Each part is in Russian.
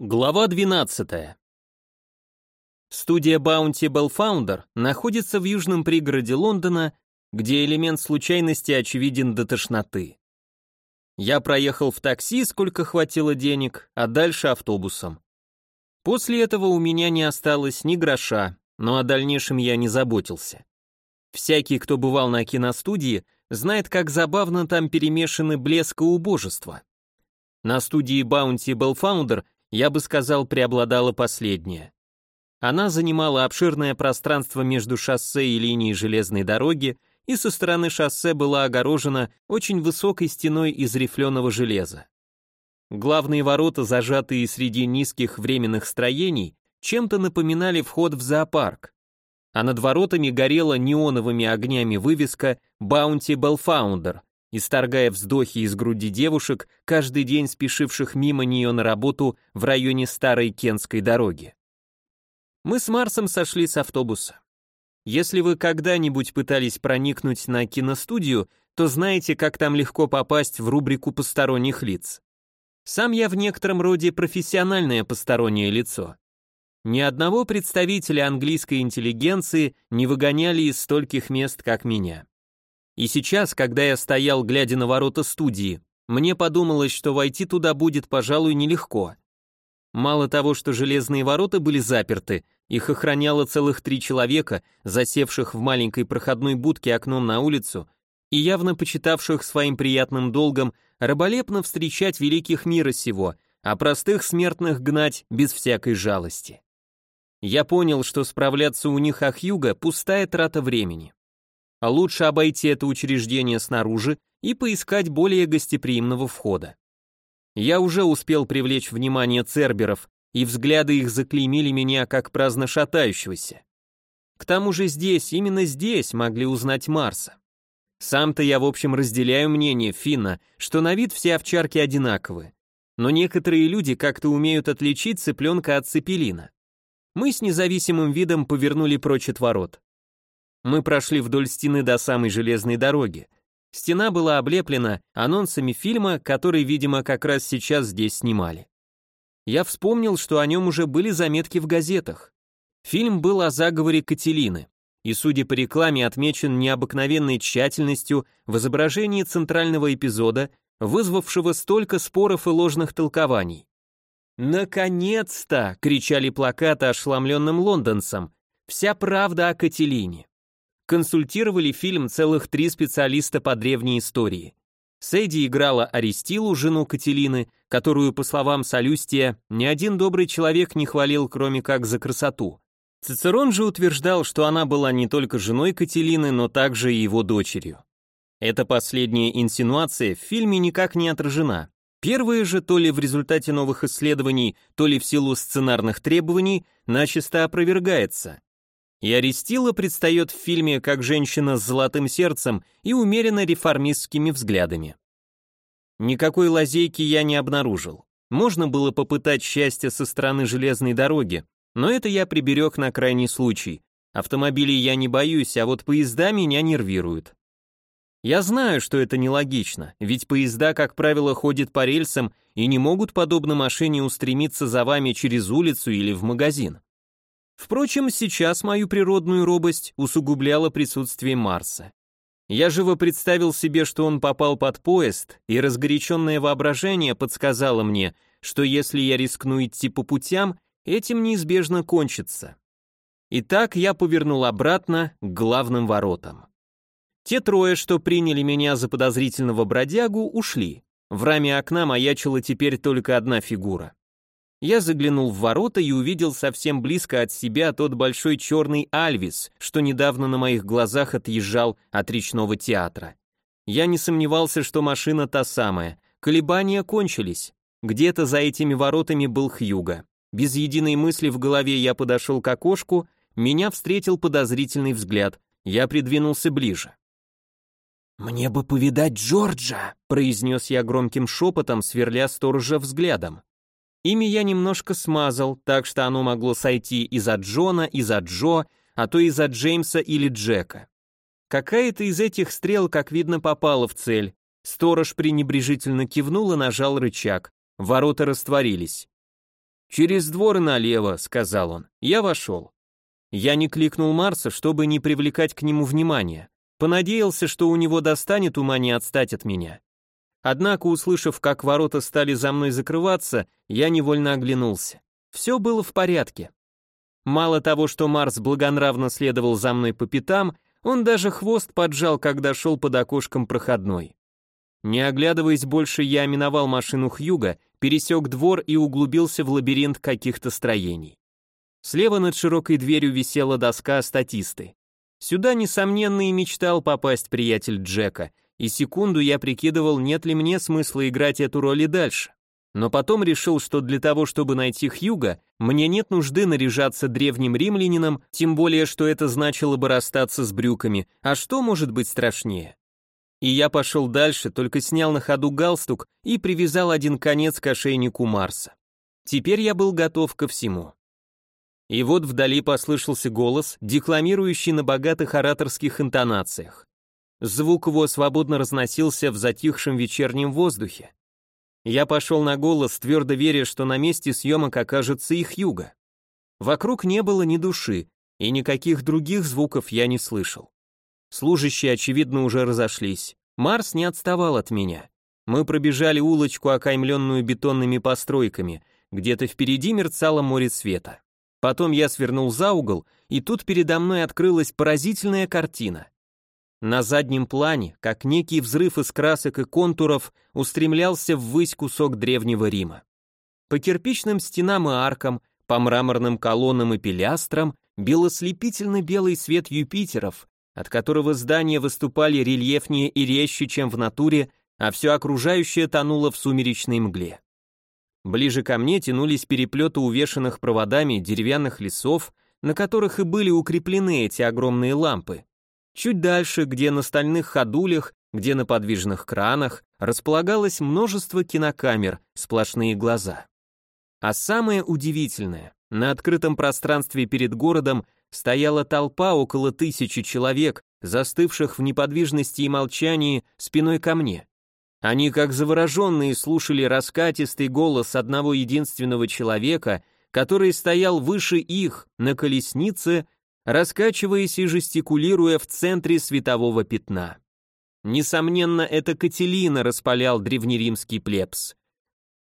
Глава 12. Студия Bounty Bell Founder находится в южном пригороде Лондона, где элемент случайности очевиден до тошноты. Я проехал в такси, сколько хватило денег, а дальше автобусом. После этого у меня не осталось ни гроша, но о дальнейшем я не заботился. Всякий, кто бывал на киностудии, знает, как забавно там перемешаны блеск и убожество. На студии Bounty Bell Founder я бы сказал, преобладала последняя. Она занимала обширное пространство между шоссе и линией железной дороги, и со стороны шоссе была огорожена очень высокой стеной из рифленого железа. Главные ворота, зажатые среди низких временных строений, чем-то напоминали вход в зоопарк. А над воротами горела неоновыми огнями вывеска «Bounty Bellfounder», исторгая вздохи из груди девушек, каждый день спешивших мимо нее на работу в районе старой Кенской дороги. Мы с Марсом сошли с автобуса. Если вы когда-нибудь пытались проникнуть на киностудию, то знаете, как там легко попасть в рубрику посторонних лиц. Сам я в некотором роде профессиональное постороннее лицо. Ни одного представителя английской интеллигенции не выгоняли из стольких мест, как меня. И сейчас, когда я стоял, глядя на ворота студии, мне подумалось, что войти туда будет, пожалуй, нелегко. Мало того, что железные ворота были заперты, их охраняло целых три человека, засевших в маленькой проходной будке окном на улицу и явно почитавших своим приятным долгом раболепно встречать великих мира сего, а простых смертных гнать без всякой жалости. Я понял, что справляться у них Ахьюга – пустая трата времени а лучше обойти это учреждение снаружи и поискать более гостеприимного входа. Я уже успел привлечь внимание церберов, и взгляды их заклеймили меня как праздно шатающегося. К тому же здесь, именно здесь могли узнать Марса. Сам-то я, в общем, разделяю мнение Финна, что на вид все овчарки одинаковы. Но некоторые люди как-то умеют отличить цыпленка от цепелина. Мы с независимым видом повернули прочь от ворот. Мы прошли вдоль стены до самой железной дороги. Стена была облеплена анонсами фильма, который, видимо, как раз сейчас здесь снимали. Я вспомнил, что о нем уже были заметки в газетах. Фильм был о заговоре Кателины, и, судя по рекламе, отмечен необыкновенной тщательностью в изображении центрального эпизода, вызвавшего столько споров и ложных толкований. «Наконец-то!» — кричали плакаты ошеломленным лондонцам. «Вся правда о Кателине» консультировали фильм целых три специалиста по древней истории. Сэдди играла Аристилу, жену Кателины, которую, по словам Солюстия, ни один добрый человек не хвалил, кроме как за красоту. Цицерон же утверждал, что она была не только женой Кателины, но также и его дочерью. Эта последняя инсинуация в фильме никак не отражена. Первая же, то ли в результате новых исследований, то ли в силу сценарных требований, начисто опровергается. И Аристила предстает в фильме как женщина с золотым сердцем и умеренно реформистскими взглядами. Никакой лазейки я не обнаружил. Можно было попытать счастье со стороны железной дороги, но это я приберег на крайний случай. Автомобилей я не боюсь, а вот поезда меня нервируют. Я знаю, что это нелогично, ведь поезда, как правило, ходят по рельсам и не могут, подобно машине, устремиться за вами через улицу или в магазин. Впрочем, сейчас мою природную робость усугубляло присутствие Марса. Я живо представил себе, что он попал под поезд, и разгоряченное воображение подсказало мне, что если я рискну идти по путям, этим неизбежно кончится. Итак, я повернул обратно к главным воротам. Те трое, что приняли меня за подозрительного бродягу, ушли. В раме окна маячила теперь только одна фигура. Я заглянул в ворота и увидел совсем близко от себя тот большой черный Альвис, что недавно на моих глазах отъезжал от речного театра. Я не сомневался, что машина та самая. Колебания кончились. Где-то за этими воротами был Хьюга. Без единой мысли в голове я подошел к окошку, меня встретил подозрительный взгляд. Я придвинулся ближе. «Мне бы повидать Джорджа», — произнес я громким шепотом, сверля сторожа взглядом. Имя я немножко смазал, так что оно могло сойти и за Джона, и за Джо, а то и за Джеймса или Джека. Какая-то из этих стрел, как видно, попала в цель. Сторож пренебрежительно кивнул и нажал рычаг. Ворота растворились. «Через двор налево», — сказал он. Я вошел. Я не кликнул Марса, чтобы не привлекать к нему внимания. Понадеялся, что у него достанет ума не отстать от меня. Однако, услышав, как ворота стали за мной закрываться, я невольно оглянулся. Все было в порядке. Мало того, что Марс благонравно следовал за мной по пятам, он даже хвост поджал, когда шел под окошком проходной. Не оглядываясь больше, я миновал машину Хьюга, пересек двор и углубился в лабиринт каких-то строений. Слева над широкой дверью висела доска статисты. Сюда, несомненно, и мечтал попасть приятель Джека, и секунду я прикидывал, нет ли мне смысла играть эту роль и дальше. Но потом решил, что для того, чтобы найти Хьюга, мне нет нужды наряжаться древним римлянином, тем более, что это значило бы расстаться с брюками, а что может быть страшнее? И я пошел дальше, только снял на ходу галстук и привязал один конец к ошейнику Марса. Теперь я был готов ко всему. И вот вдали послышался голос, декламирующий на богатых ораторских интонациях. Звук его свободно разносился в затихшем вечернем воздухе. Я пошел на голос, твердо веря, что на месте съемок окажется их юга. Вокруг не было ни души, и никаких других звуков я не слышал. Служащие, очевидно, уже разошлись. Марс не отставал от меня. Мы пробежали улочку, окаймленную бетонными постройками, где-то впереди мерцало море света. Потом я свернул за угол, и тут передо мной открылась поразительная картина. На заднем плане, как некий взрыв из красок и контуров, устремлялся ввысь кусок древнего Рима. По кирпичным стенам и аркам, по мраморным колоннам и пилястрам бил ослепительно белый свет Юпитеров, от которого здания выступали рельефнее и резче, чем в натуре, а все окружающее тонуло в сумеречной мгле. Ближе ко мне тянулись переплеты увешанных проводами деревянных лесов, на которых и были укреплены эти огромные лампы. Чуть дальше, где на стальных ходулях, где на подвижных кранах, располагалось множество кинокамер, сплошные глаза. А самое удивительное, на открытом пространстве перед городом стояла толпа около тысячи человек, застывших в неподвижности и молчании спиной ко мне. Они, как завороженные, слушали раскатистый голос одного единственного человека, который стоял выше их, на колеснице, раскачиваясь и жестикулируя в центре светового пятна. Несомненно, это Кателина распалял древнеримский плебс.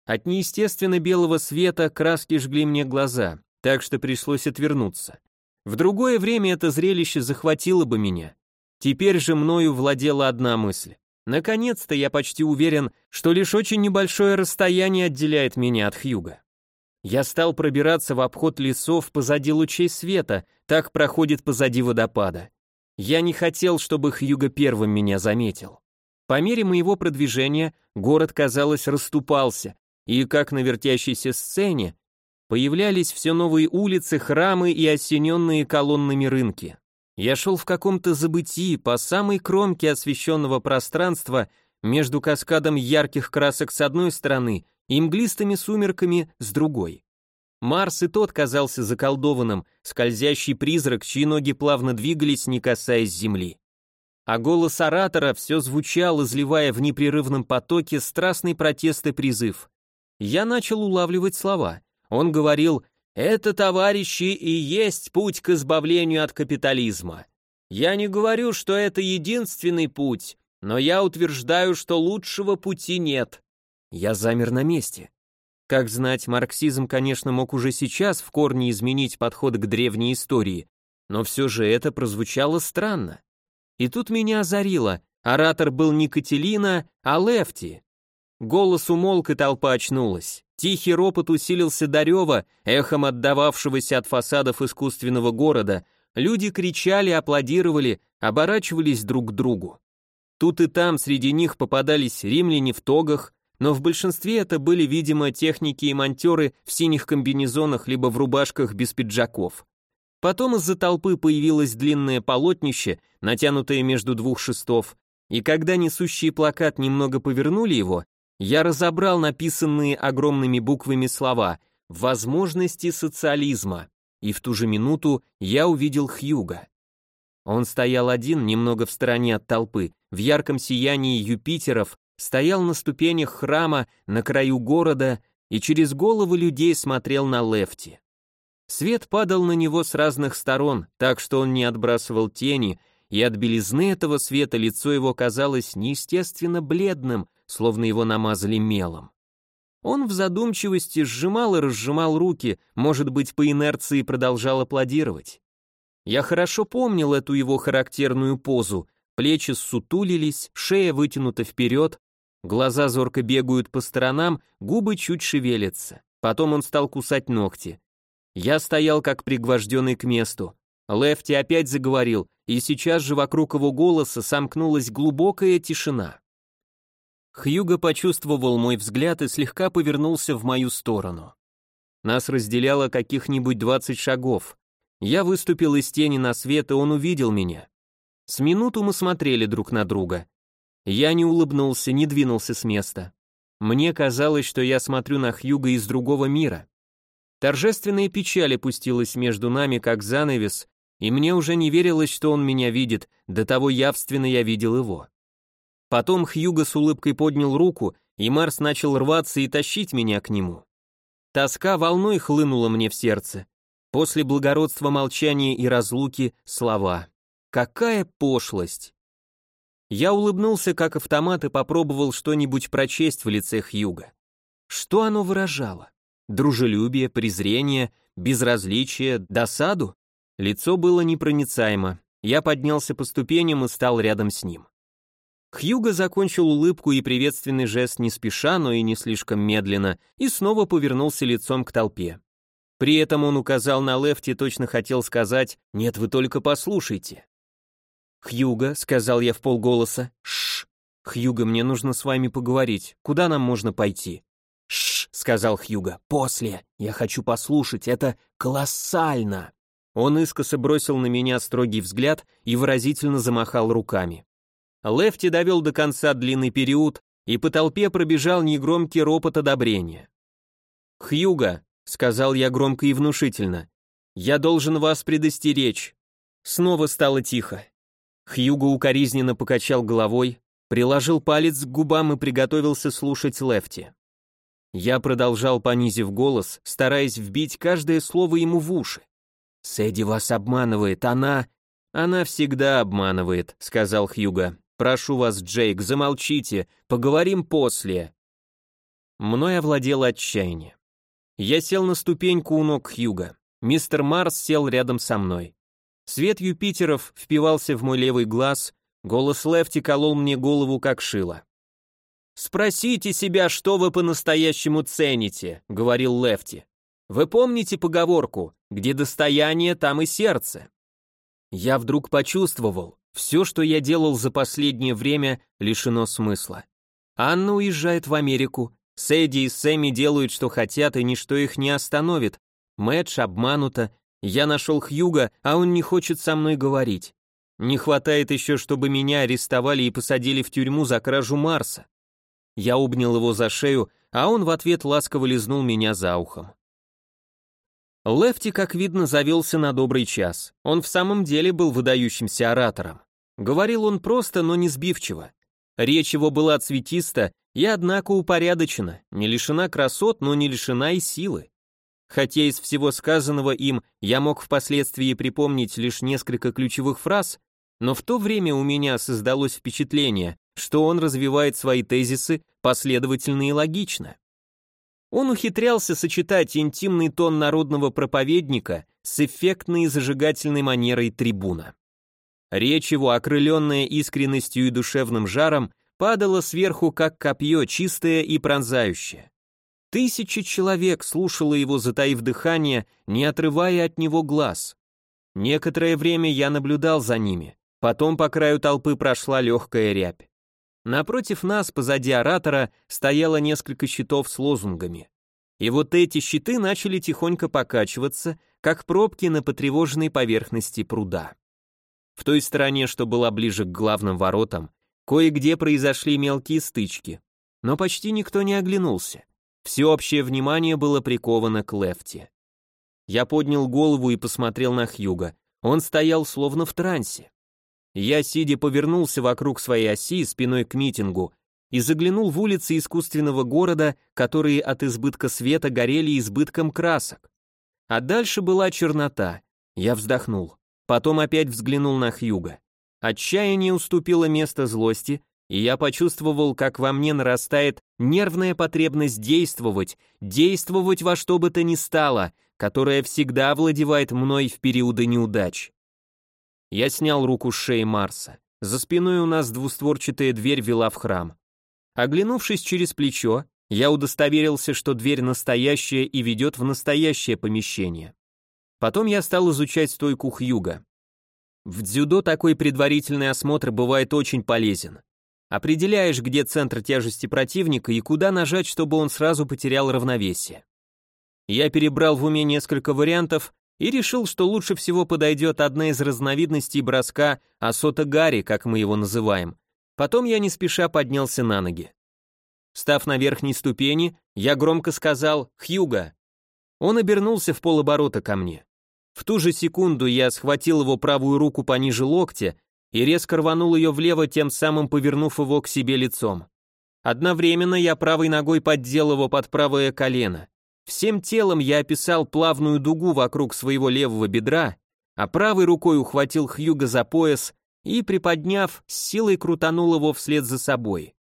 От неестественно белого света краски жгли мне глаза, так что пришлось отвернуться. В другое время это зрелище захватило бы меня. Теперь же мною владела одна мысль. Наконец-то я почти уверен, что лишь очень небольшое расстояние отделяет меня от Хьюга. Я стал пробираться в обход лесов позади лучей света, так проходит позади водопада. Я не хотел, чтобы Хьюга первым меня заметил. По мере моего продвижения город, казалось, расступался, и, как на вертящейся сцене, появлялись все новые улицы, храмы и осененные колоннами рынки. Я шел в каком-то забытии по самой кромке освещенного пространства между каскадом ярких красок с одной стороны и мглистыми сумерками с другой. Марс и тот казался заколдованным, скользящий призрак, чьи ноги плавно двигались, не касаясь земли. А голос оратора все звучал, изливая в непрерывном потоке страстный протест и призыв. Я начал улавливать слова. Он говорил это, товарищи, и есть путь к избавлению от капитализма. Я не говорю, что это единственный путь, но я утверждаю, что лучшего пути нет. Я замер на месте. Как знать, марксизм, конечно, мог уже сейчас в корне изменить подход к древней истории, но все же это прозвучало странно. И тут меня озарило. Оратор был не Кателина, а Лефти. Голос умолк, и толпа очнулась. Тихий ропот усилился до рева, эхом отдававшегося от фасадов искусственного города. Люди кричали, аплодировали, оборачивались друг к другу. Тут и там среди них попадались римляне в тогах, но в большинстве это были, видимо, техники и монтеры в синих комбинезонах либо в рубашках без пиджаков. Потом из-за толпы появилось длинное полотнище, натянутое между двух шестов, и когда несущие плакат немного повернули его, я разобрал написанные огромными буквами слова «возможности социализма», и в ту же минуту я увидел Хьюга. Он стоял один, немного в стороне от толпы, в ярком сиянии Юпитеров, стоял на ступенях храма, на краю города, и через головы людей смотрел на Лефти. Свет падал на него с разных сторон, так что он не отбрасывал тени, и от белизны этого света лицо его казалось неестественно бледным, словно его намазали мелом. Он в задумчивости сжимал и разжимал руки, может быть, по инерции продолжал аплодировать. Я хорошо помнил эту его характерную позу, плечи ссутулились, шея вытянута вперед, глаза зорко бегают по сторонам, губы чуть шевелятся. Потом он стал кусать ногти. Я стоял как пригвожденный к месту. Лефти опять заговорил, и сейчас же вокруг его голоса сомкнулась глубокая тишина. Хьюго почувствовал мой взгляд и слегка повернулся в мою сторону. Нас разделяло каких-нибудь двадцать шагов. Я выступил из тени на свет, и он увидел меня. С минуту мы смотрели друг на друга. Я не улыбнулся, не двинулся с места. Мне казалось, что я смотрю на Хьюга из другого мира. Торжественная печаль опустилась между нами, как занавес, и мне уже не верилось, что он меня видит, до того явственно я видел его. Потом Хьюго с улыбкой поднял руку, и Марс начал рваться и тащить меня к нему. Тоска волной хлынула мне в сердце. После благородства молчания и разлуки слова. Какая пошлость! Я улыбнулся как автомат и попробовал что-нибудь прочесть в лице Хьюга. Что оно выражало? Дружелюбие, презрение, безразличие, досаду? Лицо было непроницаемо. Я поднялся по ступеням и стал рядом с ним. Хьюго закончил улыбку и приветственный жест не спеша, но и не слишком медленно, и снова повернулся лицом к толпе. При этом он указал на Лефти, точно хотел сказать «Нет, вы только послушайте». «Хьюго», — сказал я в полголоса, — «Шш! Хьюго, мне нужно с вами поговорить. Куда нам можно пойти?» «Шш!» — сказал Хьюго. «После! Я хочу послушать, это колоссально!» Он искоса бросил на меня строгий взгляд и выразительно замахал руками. Лефти довел до конца длинный период, и по толпе пробежал негромкий ропот одобрения. «Хьюго», — сказал я громко и внушительно, — «я должен вас предостеречь». Снова стало тихо. Хьюго укоризненно покачал головой, приложил палец к губам и приготовился слушать Лефти. Я продолжал, понизив голос, стараясь вбить каждое слово ему в уши. «Сэдди вас обманывает, она...» «Она всегда обманывает», — сказал Хьюго. «Прошу вас, Джейк, замолчите, поговорим после». Мной овладело отчаяние. Я сел на ступеньку у ног Хьюга. Мистер Марс сел рядом со мной. Свет Юпитеров впивался в мой левый глаз, голос Лефти колол мне голову как шило. «Спросите себя, что вы по-настоящему цените», — говорил Лефти. «Вы помните поговорку «где достояние, там и сердце»?» Я вдруг почувствовал, все, что я делал за последнее время, лишено смысла. Анна уезжает в Америку, Сэдди и Сэмми делают, что хотят, и ничто их не остановит. Мэтч обманута, я нашел Хьюга, а он не хочет со мной говорить. Не хватает еще, чтобы меня арестовали и посадили в тюрьму за кражу Марса. Я обнял его за шею, а он в ответ ласково лизнул меня за ухом. Лефти, как видно, завелся на добрый час. Он в самом деле был выдающимся оратором. Говорил он просто, но не сбивчиво. Речь его была цветиста и, однако, упорядочена, не лишена красот, но не лишена и силы. Хотя из всего сказанного им я мог впоследствии припомнить лишь несколько ключевых фраз, но в то время у меня создалось впечатление, что он развивает свои тезисы последовательно и логично. Он ухитрялся сочетать интимный тон народного проповедника с эффектной и зажигательной манерой трибуна. Речь его, окрыленная искренностью и душевным жаром, падала сверху, как копье, чистое и пронзающее. Тысячи человек слушало его, затаив дыхание, не отрывая от него глаз. Некоторое время я наблюдал за ними, потом по краю толпы прошла легкая рябь. Напротив нас, позади оратора, стояло несколько щитов с лозунгами. И вот эти щиты начали тихонько покачиваться, как пробки на потревоженной поверхности пруда. В той стороне, что была ближе к главным воротам, кое-где произошли мелкие стычки, но почти никто не оглянулся. Всеобщее внимание было приковано к Лефти. Я поднял голову и посмотрел на Хьюга. Он стоял словно в трансе. Я, сидя, повернулся вокруг своей оси спиной к митингу и заглянул в улицы искусственного города, которые от избытка света горели избытком красок. А дальше была чернота. Я вздохнул. Потом опять взглянул на Хьюга. Отчаяние уступило место злости, и я почувствовал, как во мне нарастает нервная потребность действовать, действовать во что бы то ни стало, которая всегда овладевает мной в периоды неудач. Я снял руку с шеи Марса. За спиной у нас двустворчатая дверь вела в храм. Оглянувшись через плечо, я удостоверился, что дверь настоящая и ведет в настоящее помещение. Потом я стал изучать стойку Хьюга. В дзюдо такой предварительный осмотр бывает очень полезен. Определяешь, где центр тяжести противника и куда нажать, чтобы он сразу потерял равновесие. Я перебрал в уме несколько вариантов и решил, что лучше всего подойдет одна из разновидностей броска Асота Гарри, как мы его называем. Потом я не спеша поднялся на ноги. Став на верхней ступени, я громко сказал «Хьюга». Он обернулся в полоборота ко мне. В ту же секунду я схватил его правую руку пониже локтя и резко рванул ее влево, тем самым повернув его к себе лицом. Одновременно я правой ногой поддел его под правое колено. Всем телом я описал плавную дугу вокруг своего левого бедра, а правой рукой ухватил Хьюга за пояс и, приподняв, с силой крутанул его вслед за собой.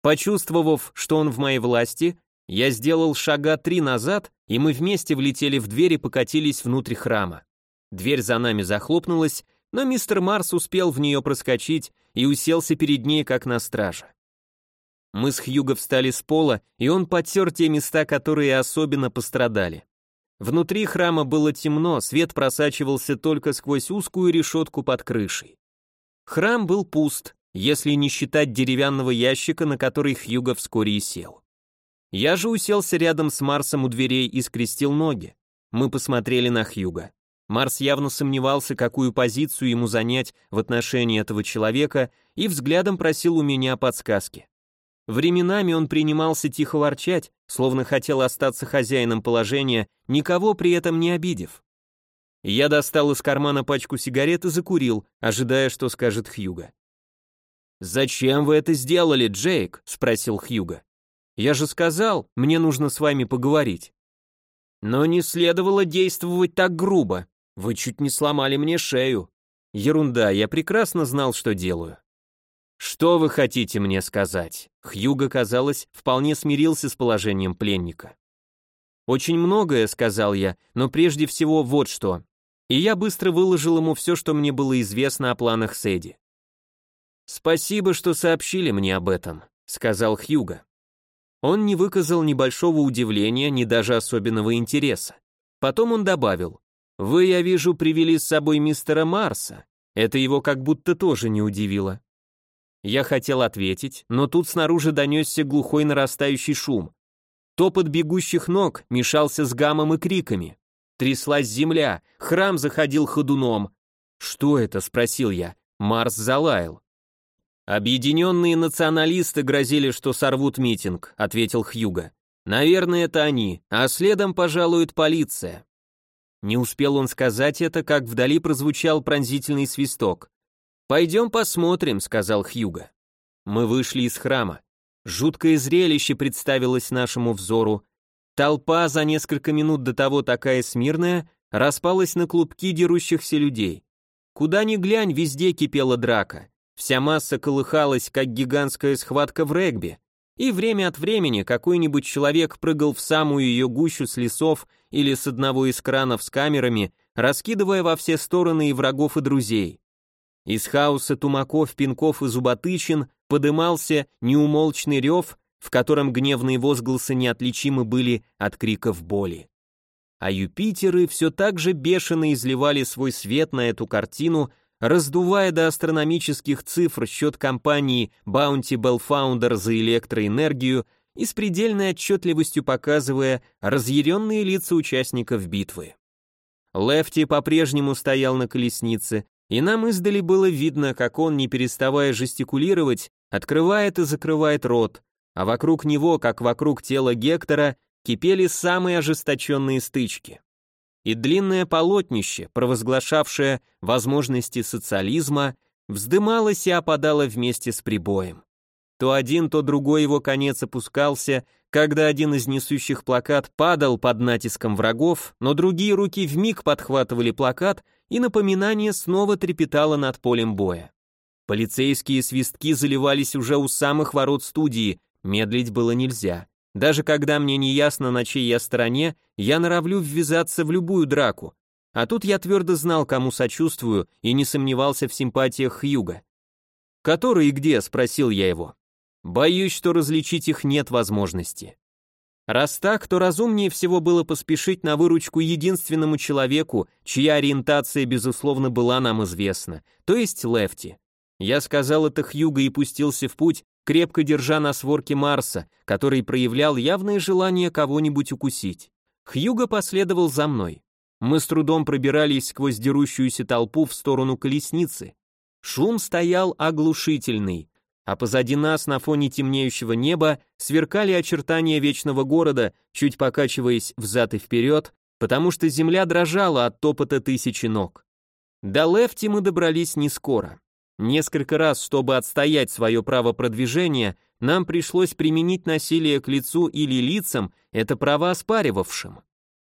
Почувствовав, что он в моей власти, я сделал шага три назад, и мы вместе влетели в дверь и покатились внутрь храма. Дверь за нами захлопнулась, но мистер Марс успел в нее проскочить и уселся перед ней, как на страже. Мы с Хьюго встали с пола, и он потер те места, которые особенно пострадали. Внутри храма было темно, свет просачивался только сквозь узкую решетку под крышей. Храм был пуст, если не считать деревянного ящика, на который Хьюго вскоре и сел. Я же уселся рядом с Марсом у дверей и скрестил ноги. Мы посмотрели на Хьюга. Марс явно сомневался, какую позицию ему занять в отношении этого человека, и взглядом просил у меня подсказки. Временами он принимался тихо ворчать, словно хотел остаться хозяином положения, никого при этом не обидев. Я достал из кармана пачку сигарет и закурил, ожидая, что скажет Хьюга. «Зачем вы это сделали, Джейк?» — спросил Хьюга. «Я же сказал, мне нужно с вами поговорить». «Но не следовало действовать так грубо. Вы чуть не сломали мне шею». «Ерунда, я прекрасно знал, что делаю». «Что вы хотите мне сказать?» Хьюго, казалось, вполне смирился с положением пленника. «Очень многое», — сказал я, — «но прежде всего вот что». И я быстро выложил ему все, что мне было известно о планах Сэдди. «Спасибо, что сообщили мне об этом», — сказал Хьюго. Он не выказал ни большого удивления, ни даже особенного интереса. Потом он добавил, «Вы, я вижу, привели с собой мистера Марса». Это его как будто тоже не удивило. Я хотел ответить, но тут снаружи донесся глухой нарастающий шум. Топот бегущих ног мешался с гамом и криками. Тряслась земля, храм заходил ходуном. «Что это?» — спросил я. Марс залаял. «Объединенные националисты грозили, что сорвут митинг», — ответил Хьюга. «Наверное, это они, а следом пожалует полиция». Не успел он сказать это, как вдали прозвучал пронзительный свисток. «Пойдем посмотрим», — сказал Хьюга. Мы вышли из храма. Жуткое зрелище представилось нашему взору. Толпа за несколько минут до того такая смирная распалась на клубки дерущихся людей. Куда ни глянь, везде кипела драка. Вся масса колыхалась, как гигантская схватка в регби, и время от времени какой-нибудь человек прыгал в самую ее гущу с лесов или с одного из кранов с камерами, раскидывая во все стороны и врагов, и друзей. Из хаоса тумаков, пинков и зуботычин подымался неумолчный рев, в котором гневные возгласы неотличимы были от криков боли. А Юпитеры все так же бешено изливали свой свет на эту картину, раздувая до астрономических цифр счет компании Bounty Bell Founder за электроэнергию и с предельной отчетливостью показывая разъяренные лица участников битвы. Лефти по-прежнему стоял на колеснице, и нам издали было видно, как он, не переставая жестикулировать, открывает и закрывает рот, а вокруг него, как вокруг тела Гектора, кипели самые ожесточенные стычки и длинное полотнище, провозглашавшее возможности социализма, вздымалось и опадало вместе с прибоем. То один, то другой его конец опускался, когда один из несущих плакат падал под натиском врагов, но другие руки вмиг подхватывали плакат, и напоминание снова трепетало над полем боя. Полицейские свистки заливались уже у самых ворот студии, медлить было нельзя. Даже когда мне не ясно, на чьей я стороне, я норовлю ввязаться в любую драку. А тут я твердо знал, кому сочувствую, и не сомневался в симпатиях Хьюга. «Который и где?» — спросил я его. Боюсь, что различить их нет возможности. Раз так, то разумнее всего было поспешить на выручку единственному человеку, чья ориентация, безусловно, была нам известна, то есть Лефти. Я сказал это Хьюго и пустился в путь, крепко держа на сворке Марса, который проявлял явное желание кого-нибудь укусить. Хьюго последовал за мной. Мы с трудом пробирались сквозь дерущуюся толпу в сторону колесницы. Шум стоял оглушительный а позади нас на фоне темнеющего неба сверкали очертания вечного города, чуть покачиваясь взад и вперед, потому что земля дрожала от топота тысячи ног. До Лефти мы добрались не скоро. Несколько раз, чтобы отстоять свое право продвижения, нам пришлось применить насилие к лицу или лицам, это право оспаривавшим.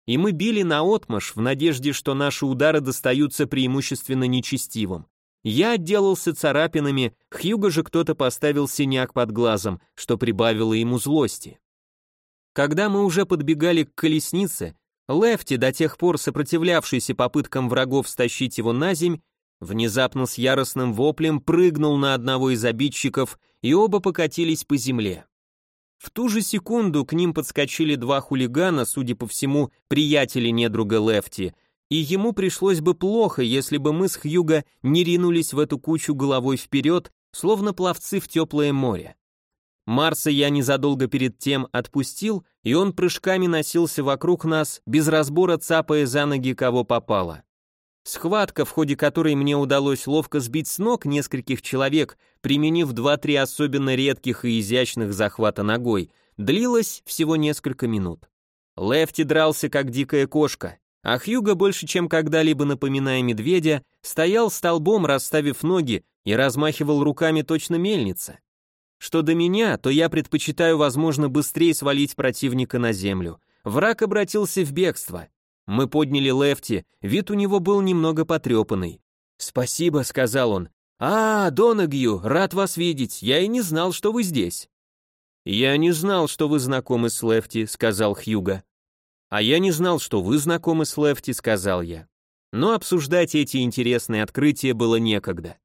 И мы били наотмашь в надежде, что наши удары достаются преимущественно нечестивым. Я отделался царапинами, Хьюго же кто-то поставил синяк под глазом, что прибавило ему злости. Когда мы уже подбегали к колеснице, Лефти, до тех пор сопротивлявшийся попыткам врагов стащить его на земь, внезапно с яростным воплем прыгнул на одного из обидчиков, и оба покатились по земле. В ту же секунду к ним подскочили два хулигана, судя по всему, приятели недруга Лефти, и ему пришлось бы плохо, если бы мы с Хьюго не ринулись в эту кучу головой вперед, словно пловцы в теплое море. Марса я незадолго перед тем отпустил, и он прыжками носился вокруг нас, без разбора цапая за ноги кого попало. Схватка, в ходе которой мне удалось ловко сбить с ног нескольких человек, применив два-три особенно редких и изящных захвата ногой, длилась всего несколько минут. Лефти дрался как дикая кошка, а Хьюго, больше чем когда-либо напоминая медведя, стоял столбом, расставив ноги и размахивал руками точно мельница. Что до меня, то я предпочитаю, возможно, быстрее свалить противника на землю. Враг обратился в бегство. Мы подняли Лефти, вид у него был немного потрепанный. «Спасибо», — сказал он. «А, Донагью, рад вас видеть, я и не знал, что вы здесь». «Я не знал, что вы знакомы с Лефти», — сказал Хьюго. «А я не знал, что вы знакомы с Лефти», — сказал я. Но обсуждать эти интересные открытия было некогда.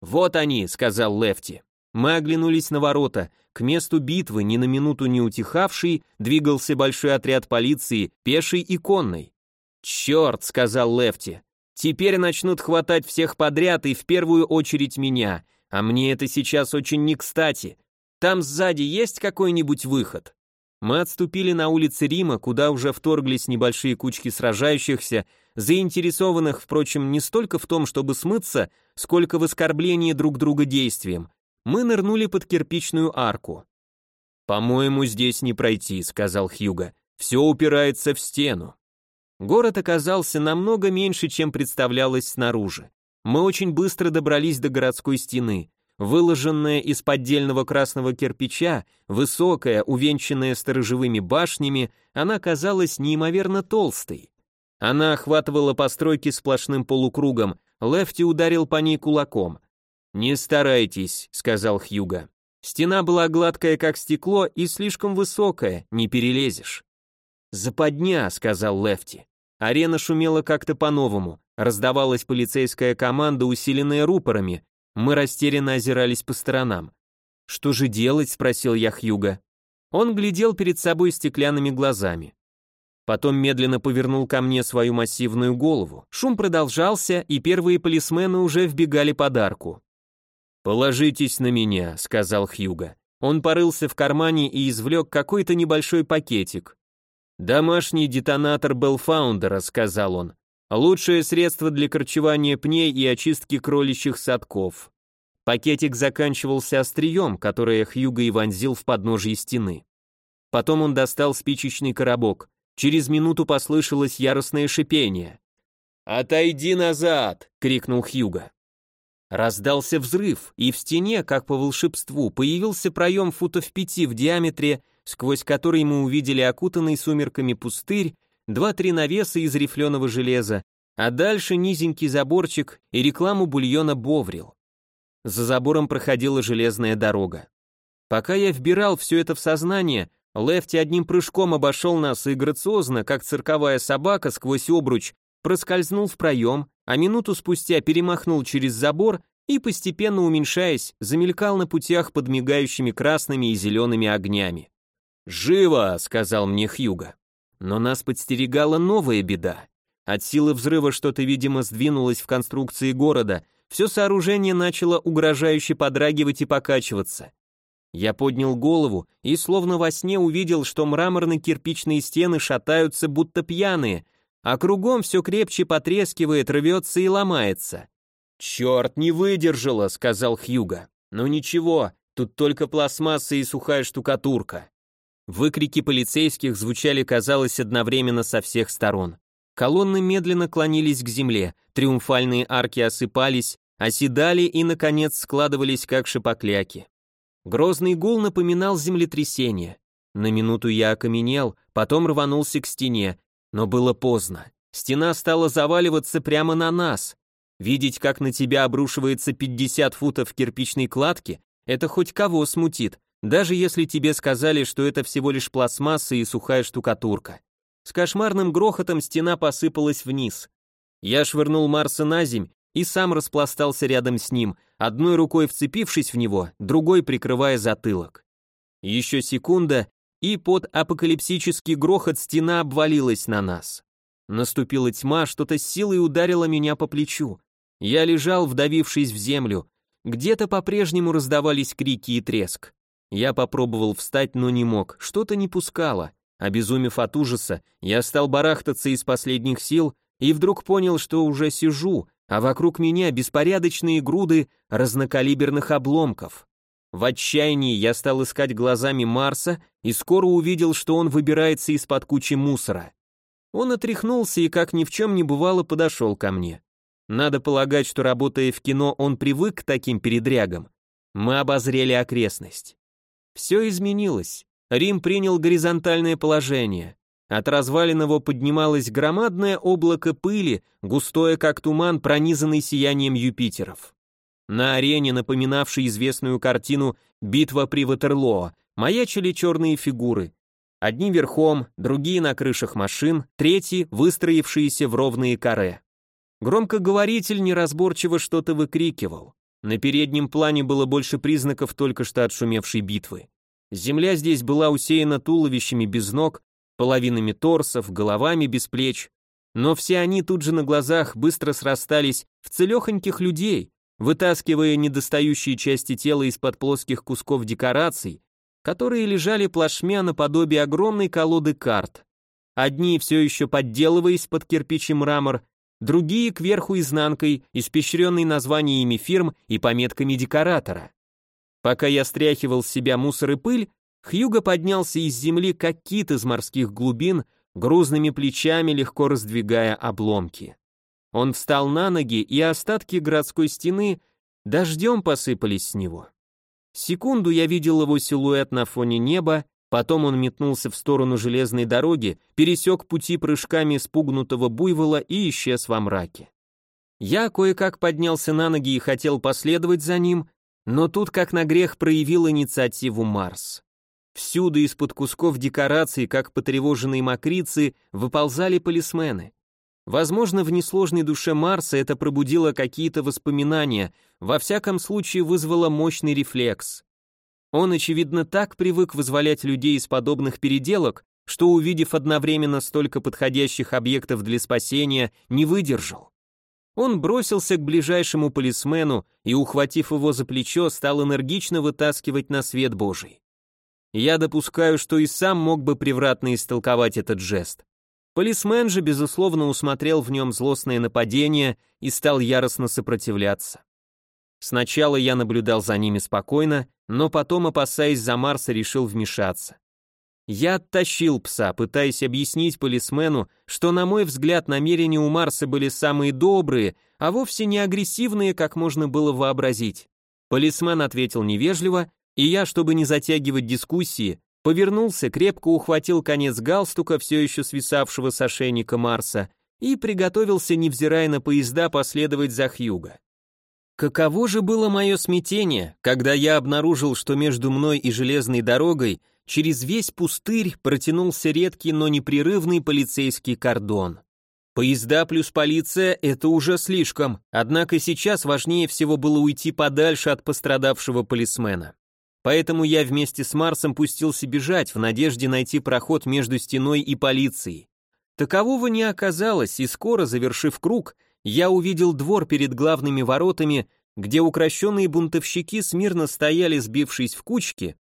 «Вот они», — сказал Лефти. Мы оглянулись на ворота. К месту битвы, ни на минуту не утихавший, двигался большой отряд полиции, пеший и конный. «Черт», — сказал Лефти. «Теперь начнут хватать всех подряд и в первую очередь меня, а мне это сейчас очень не кстати. Там сзади есть какой-нибудь выход?» Мы отступили на улицы Рима, куда уже вторглись небольшие кучки сражающихся, заинтересованных, впрочем, не столько в том, чтобы смыться, сколько в оскорблении друг друга действием. Мы нырнули под кирпичную арку. «По-моему, здесь не пройти», — сказал Хьюго. «Все упирается в стену». Город оказался намного меньше, чем представлялось снаружи. Мы очень быстро добрались до городской стены. Выложенная из поддельного красного кирпича, высокая, увенчанная сторожевыми башнями, она казалась неимоверно толстой. Она охватывала постройки сплошным полукругом, Лефти ударил по ней кулаком. «Не старайтесь», — сказал Хьюга. Стена была гладкая, как стекло, и слишком высокая, не перелезешь. «Западня», — сказал Лефти. Арена шумела как-то по-новому, раздавалась полицейская команда, усиленная рупорами, мы растерянно озирались по сторонам. «Что же делать?» — спросил я Хьюга. Он глядел перед собой стеклянными глазами. Потом медленно повернул ко мне свою массивную голову. Шум продолжался, и первые полисмены уже вбегали под арку. «Положитесь на меня», — сказал Хьюга. Он порылся в кармане и извлек какой-то небольшой пакетик. «Домашний детонатор Белфаундера», — сказал он. Лучшее средство для корчевания пней и очистки кроличьих садков. Пакетик заканчивался острием, которое Хьюго и вонзил в подножие стены. Потом он достал спичечный коробок. Через минуту послышалось яростное шипение. «Отойди назад!» — крикнул Хьюго. Раздался взрыв, и в стене, как по волшебству, появился проем футов пяти в диаметре, сквозь который мы увидели окутанный сумерками пустырь, два-три навеса из рифленого железа, а дальше низенький заборчик и рекламу бульона Боврил. За забором проходила железная дорога. Пока я вбирал все это в сознание, Лефти одним прыжком обошел нас и грациозно, как цирковая собака сквозь обруч, проскользнул в проем, а минуту спустя перемахнул через забор и, постепенно уменьшаясь, замелькал на путях под мигающими красными и зелеными огнями. «Живо!» — сказал мне Хьюга. Но нас подстерегала новая беда. От силы взрыва что-то, видимо, сдвинулось в конструкции города, все сооружение начало угрожающе подрагивать и покачиваться. Я поднял голову и словно во сне увидел, что мраморно-кирпичные стены шатаются, будто пьяные, а кругом все крепче потрескивает, рвется и ломается. «Черт, не выдержала», — сказал Хьюга. «Ну ничего, тут только пластмасса и сухая штукатурка». Выкрики полицейских звучали, казалось, одновременно со всех сторон. Колонны медленно клонились к земле, триумфальные арки осыпались, оседали и, наконец, складывались как шипокляки. Грозный гул напоминал землетрясение. На минуту я окаменел, потом рванулся к стене, но было поздно. Стена стала заваливаться прямо на нас. Видеть, как на тебя обрушивается 50 футов кирпичной кладки, это хоть кого смутит, даже если тебе сказали, что это всего лишь пластмасса и сухая штукатурка. С кошмарным грохотом стена посыпалась вниз. Я швырнул Марса на земь и сам распластался рядом с ним, одной рукой вцепившись в него, другой прикрывая затылок. Еще секунда, и под апокалипсический грохот стена обвалилась на нас. Наступила тьма, что-то с силой ударило меня по плечу. Я лежал, вдавившись в землю. Где-то по-прежнему раздавались крики и треск. Я попробовал встать, но не мог, что-то не пускало. Обезумев от ужаса, я стал барахтаться из последних сил и вдруг понял, что уже сижу, а вокруг меня беспорядочные груды разнокалиберных обломков. В отчаянии я стал искать глазами Марса и скоро увидел, что он выбирается из-под кучи мусора. Он отряхнулся и, как ни в чем не бывало, подошел ко мне. Надо полагать, что работая в кино, он привык к таким передрягам. Мы обозрели окрестность. Все изменилось. Рим принял горизонтальное положение. От развалин его поднималось громадное облако пыли, густое как туман, пронизанный сиянием Юпитеров. На арене, напоминавшей известную картину «Битва при Ватерлоо», маячили черные фигуры. Одни верхом, другие на крышах машин, третьи, выстроившиеся в ровные каре. Громкоговоритель неразборчиво что-то выкрикивал. На переднем плане было больше признаков только что отшумевшей битвы. Земля здесь была усеяна туловищами без ног, половинами торсов, головами без плеч, но все они тут же на глазах быстро срастались в целехоньких людей, вытаскивая недостающие части тела из-под плоских кусков декораций, которые лежали плашмя наподобие огромной колоды карт. Одни все еще подделываясь под кирпич и мрамор, другие кверху изнанкой, испещренной названиями фирм и пометками декоратора. Пока я стряхивал с себя мусор и пыль, Хьюго поднялся из земли, как кит из морских глубин, грузными плечами легко раздвигая обломки. Он встал на ноги, и остатки городской стены дождем посыпались с него. Секунду я видел его силуэт на фоне неба, потом он метнулся в сторону железной дороги, пересек пути прыжками спугнутого буйвола и исчез во мраке. Я кое-как поднялся на ноги и хотел последовать за ним, но тут как на грех проявил инициативу Марс. Всюду из-под кусков декораций, как потревоженные мокрицы, выползали полисмены. Возможно, в несложной душе Марса это пробудило какие-то воспоминания, во всяком случае вызвало мощный рефлекс. Он, очевидно, так привык вызволять людей из подобных переделок, что, увидев одновременно столько подходящих объектов для спасения, не выдержал. Он бросился к ближайшему полисмену и, ухватив его за плечо, стал энергично вытаскивать на свет Божий. Я допускаю, что и сам мог бы превратно истолковать этот жест. Полисмен же, безусловно, усмотрел в нем злостное нападение и стал яростно сопротивляться. Сначала я наблюдал за ними спокойно, но потом, опасаясь за Марса, решил вмешаться. Я оттащил пса, пытаясь объяснить полисмену, что, на мой взгляд, намерения у Марса были самые добрые, а вовсе не агрессивные, как можно было вообразить. Полисмен ответил невежливо, и я, чтобы не затягивать дискуссии, повернулся, крепко ухватил конец галстука, все еще свисавшего с ошейника Марса, и приготовился, невзирая на поезда, последовать за Хьюго. Каково же было мое смятение, когда я обнаружил, что между мной и железной дорогой через весь пустырь протянулся редкий, но непрерывный полицейский кордон. Поезда плюс полиция – это уже слишком, однако сейчас важнее всего было уйти подальше от пострадавшего полисмена. Поэтому я вместе с Марсом пустился бежать в надежде найти проход между стеной и полицией. Такового не оказалось, и скоро, завершив круг, я увидел двор перед главными воротами, где укращенные бунтовщики смирно стояли, сбившись в кучки,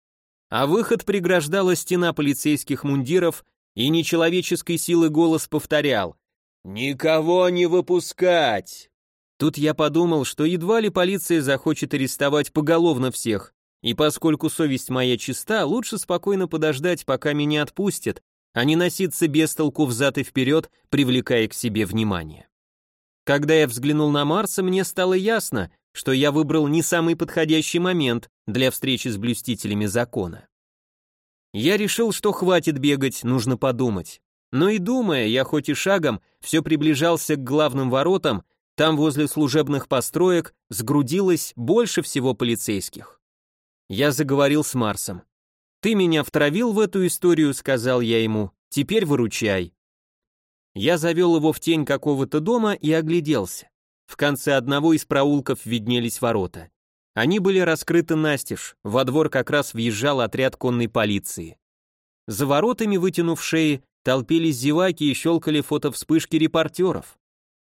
а выход преграждала стена полицейских мундиров, и нечеловеческой силы голос повторял «Никого не выпускать!» Тут я подумал, что едва ли полиция захочет арестовать поголовно всех, и поскольку совесть моя чиста, лучше спокойно подождать, пока меня отпустят, а не носиться без толку взад и вперед, привлекая к себе внимание. Когда я взглянул на Марса, мне стало ясно, что я выбрал не самый подходящий момент для встречи с блюстителями закона. Я решил, что хватит бегать, нужно подумать. Но и думая, я хоть и шагом все приближался к главным воротам, там возле служебных построек сгрудилось больше всего полицейских. Я заговорил с Марсом. «Ты меня втравил в эту историю», — сказал я ему, — «теперь выручай». Я завел его в тень какого-то дома и огляделся. В конце одного из проулков виднелись ворота. Они были раскрыты настежь, во двор как раз въезжал отряд конной полиции. За воротами, вытянув шеи, толпились зеваки и щелкали фотовспышки репортеров.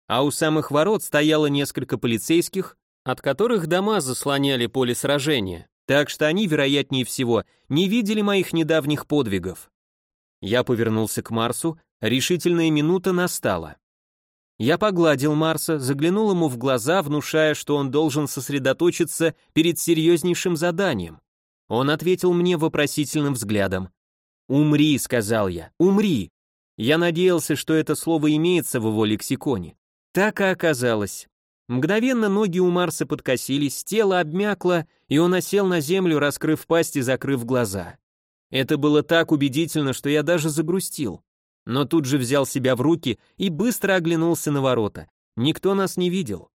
А у самых ворот стояло несколько полицейских, от которых дома заслоняли поле сражения, так что они, вероятнее всего, не видели моих недавних подвигов. Я повернулся к Марсу, решительная минута настала. Я погладил Марса, заглянул ему в глаза, внушая, что он должен сосредоточиться перед серьезнейшим заданием. Он ответил мне вопросительным взглядом. «Умри», — сказал я, — «умри». Я надеялся, что это слово имеется в его лексиконе. Так и оказалось. Мгновенно ноги у Марса подкосились, тело обмякло, и он осел на землю, раскрыв пасть и закрыв глаза. Это было так убедительно, что я даже загрустил. Но тут же взял себя в руки и быстро оглянулся на ворота. Никто нас не видел.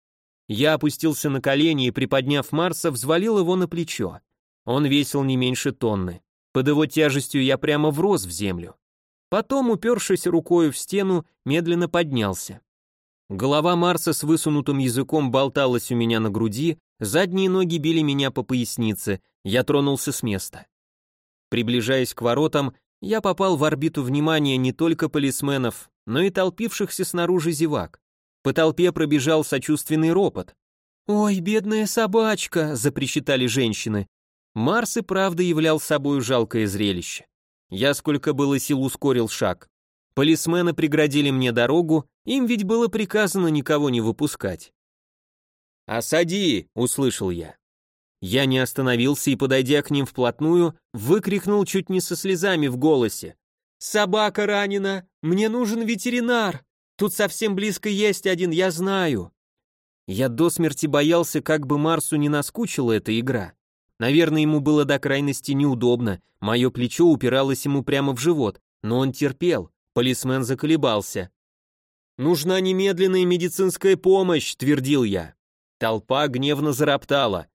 Я опустился на колени и, приподняв Марса, взвалил его на плечо. Он весил не меньше тонны. Под его тяжестью я прямо врос в землю. Потом, упершись рукой в стену, медленно поднялся. Голова Марса с высунутым языком болталась у меня на груди, задние ноги били меня по пояснице, я тронулся с места. Приближаясь к воротам, я попал в орбиту внимания не только полисменов, но и толпившихся снаружи зевак. По толпе пробежал сочувственный ропот. «Ой, бедная собачка!» – запричитали женщины. Марс и правда являл собой жалкое зрелище. Я сколько было сил ускорил шаг. Полисмены преградили мне дорогу, им ведь было приказано никого не выпускать. «Осади!» — услышал я. Я не остановился и, подойдя к ним вплотную, выкрикнул чуть не со слезами в голосе. «Собака ранена! Мне нужен ветеринар! Тут совсем близко есть один, я знаю!» Я до смерти боялся, как бы Марсу не наскучила эта игра. Наверное, ему было до крайности неудобно, мое плечо упиралось ему прямо в живот, но он терпел, Полисмен заколебался. «Нужна немедленная медицинская помощь», — твердил я. Толпа гневно зароптала.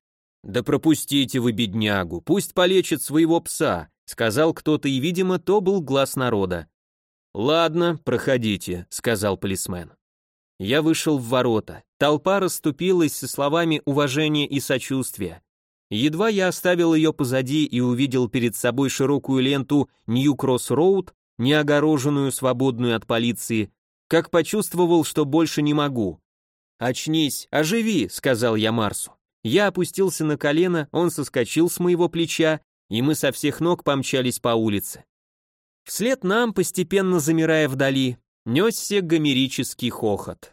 «Да пропустите вы беднягу, пусть полечит своего пса», — сказал кто-то, и, видимо, то был глаз народа. «Ладно, проходите», — сказал полисмен. Я вышел в ворота. Толпа расступилась со словами уважения и сочувствия. Едва я оставил ее позади и увидел перед собой широкую ленту Нью-Кросс-Роуд, не огороженную, свободную от полиции, как почувствовал, что больше не могу. «Очнись, оживи», — сказал я Марсу. Я опустился на колено, он соскочил с моего плеча, и мы со всех ног помчались по улице. Вслед нам, постепенно замирая вдали, несся гомерический хохот.